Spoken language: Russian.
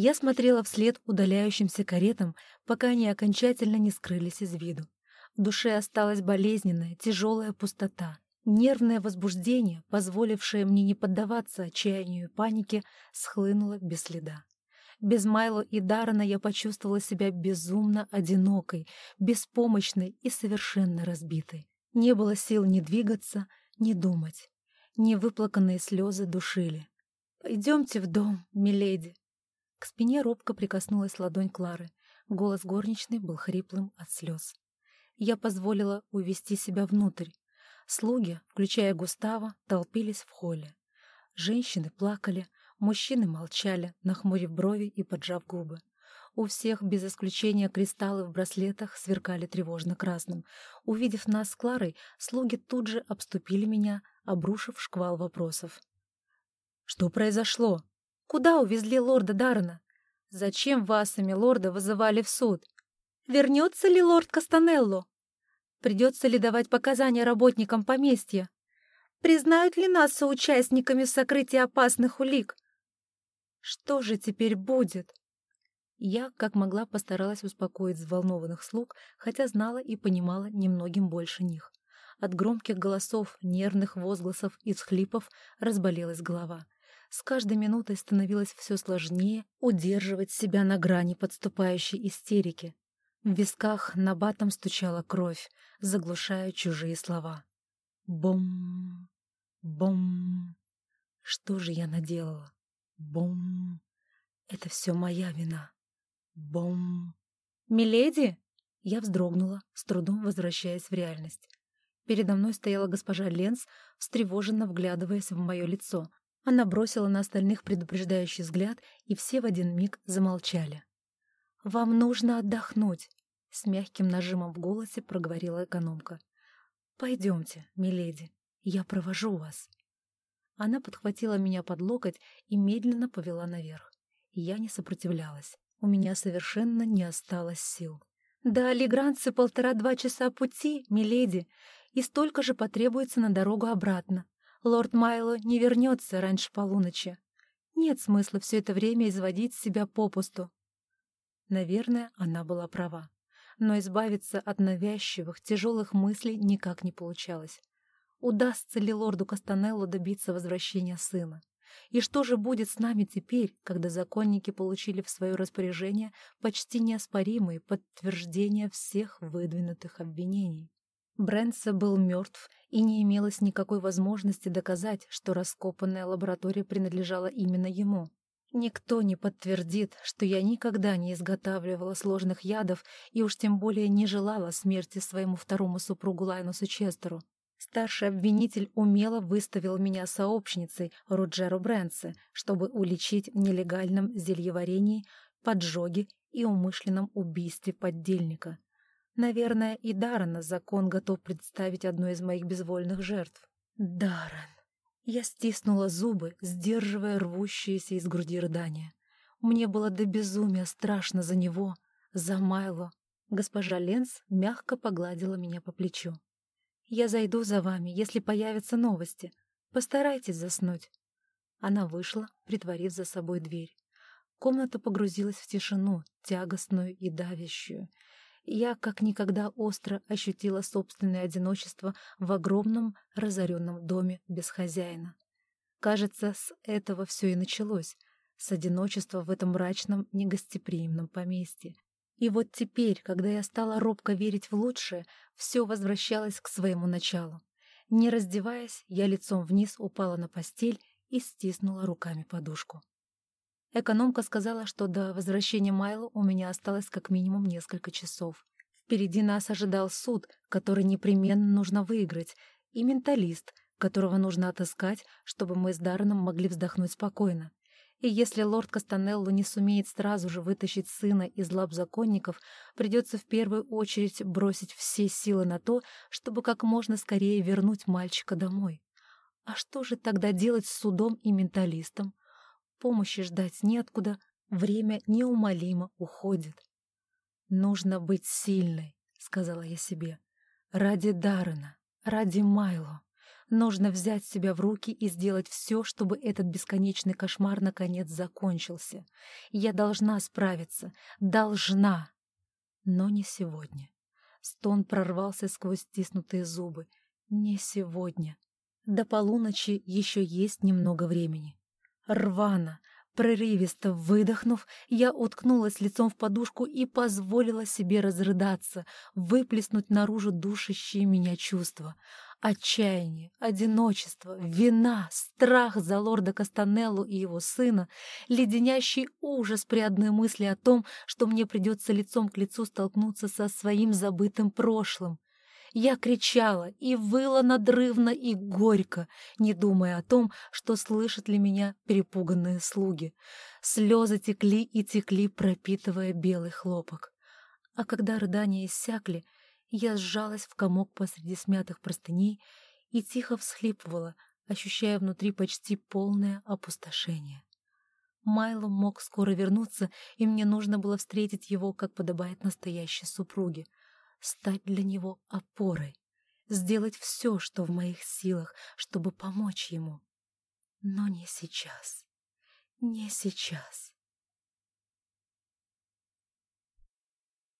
Я смотрела вслед удаляющимся каретам, пока они окончательно не скрылись из виду. В душе осталась болезненная, тяжелая пустота. Нервное возбуждение, позволившее мне не поддаваться отчаянию и панике, схлынуло без следа. Без Майло и Даррена я почувствовала себя безумно одинокой, беспомощной и совершенно разбитой. Не было сил ни двигаться, ни думать. Невыплаканные слезы душили. «Пойдемте в дом, миледи!» К спине робко прикоснулась ладонь Клары. Голос горничной был хриплым от слез. Я позволила увести себя внутрь. Слуги, включая Густава, толпились в холле. Женщины плакали, Мужчины молчали, нахмурив брови и поджав губы. У всех, без исключения кристаллы в браслетах, сверкали тревожно красным. Увидев нас с Кларой, слуги тут же обступили меня, обрушив шквал вопросов. «Что произошло? Куда увезли лорда Даррена? Зачем вас и милорда вызывали в суд? Вернется ли лорд Кастанелло? Придется ли давать показания работникам поместья? Признают ли нас соучастниками в сокрытии опасных улик? Что же теперь будет? Я, как могла, постаралась успокоить взволнованных слуг, хотя знала и понимала немногим больше них. От громких голосов, нервных возгласов и всхлипов разболелась голова. С каждой минутой становилось все сложнее удерживать себя на грани подступающей истерики. В висках на батом стучала кровь, заглушая чужие слова. Бом, бом. Что же я наделала? Бом! Это все моя вина. Бом! «Миледи!» Я вздрогнула, с трудом возвращаясь в реальность. Передо мной стояла госпожа Ленс, встревоженно вглядываясь в мое лицо. Она бросила на остальных предупреждающий взгляд, и все в один миг замолчали. «Вам нужно отдохнуть», — с мягким нажимом в голосе проговорила экономка. «Пойдемте, миледи, я провожу вас». Она подхватила меня под локоть и медленно повела наверх. Я не сопротивлялась. У меня совершенно не осталось сил. «Да, Легранцы полтора-два часа пути, миледи, и столько же потребуется на дорогу обратно. Лорд Майло не вернется раньше полуночи. Нет смысла все это время изводить себя попусту». Наверное, она была права. Но избавиться от навязчивых, тяжелых мыслей никак не получалось. Удастся ли лорду Кастанелло добиться возвращения сына? И что же будет с нами теперь, когда законники получили в свое распоряжение почти неоспоримые подтверждения всех выдвинутых обвинений? Брэнса был мертв, и не имелось никакой возможности доказать, что раскопанная лаборатория принадлежала именно ему. Никто не подтвердит, что я никогда не изготавливала сложных ядов и уж тем более не желала смерти своему второму супругу Лайнусу Честеру. Старший обвинитель умело выставил меня сообщницей Руджеру Брэнсе, чтобы уличить в нелегальном зельеварении, поджоге и умышленном убийстве поддельника. Наверное, и Даррена закон готов представить одной из моих безвольных жертв. Даррен. Я стиснула зубы, сдерживая рвущиеся из груди рыдания. Мне было до безумия страшно за него, за Майло. Госпожа Ленс мягко погладила меня по плечу. Я зайду за вами, если появятся новости. Постарайтесь заснуть». Она вышла, притворив за собой дверь. Комната погрузилась в тишину, тягостную и давящую. Я как никогда остро ощутила собственное одиночество в огромном разоренном доме без хозяина. Кажется, с этого все и началось, с одиночества в этом мрачном, негостеприимном поместье, и вот теперь, когда я стала робко верить в лучшее, все возвращалось к своему началу. Не раздеваясь, я лицом вниз упала на постель и стиснула руками подушку. Экономка сказала, что до возвращения Майла у меня осталось как минимум несколько часов. Впереди нас ожидал суд, который непременно нужно выиграть, и менталист, которого нужно отыскать, чтобы мы с Дарреном могли вздохнуть спокойно. И если лорд Кастанелло не сумеет сразу же вытащить сына из лап законников, придется в первую очередь бросить все силы на то, чтобы как можно скорее вернуть мальчика домой. А что же тогда делать с судом и менталистом? Помощи ждать неоткуда, время неумолимо уходит. «Нужно быть сильной», — сказала я себе, — «ради Даррена, ради Майло. Нужно взять себя в руки и сделать все, чтобы этот бесконечный кошмар наконец закончился. Я должна справиться. Должна. Но не сегодня. Стон прорвался сквозь стиснутые зубы. Не сегодня. До полуночи еще есть немного времени. Рвано, Прерывисто выдохнув, я уткнулась лицом в подушку и позволила себе разрыдаться, выплеснуть наружу душащие меня чувства. Отчаяние, одиночество, вина, страх за лорда Кастанеллу и его сына, леденящий ужас при одной мысли о том, что мне придется лицом к лицу столкнуться со своим забытым прошлым. Я кричала и выла надрывно и горько, не думая о том, что слышат ли меня перепуганные слуги. Слезы текли и текли, пропитывая белый хлопок. А когда рыдания иссякли, я сжалась в комок посреди смятых простыней и тихо всхлипывала, ощущая внутри почти полное опустошение. Майло мог скоро вернуться, и мне нужно было встретить его, как подобает настоящей супруге — стать для него опорой, сделать все, что в моих силах, чтобы помочь ему. Но не сейчас, не сейчас.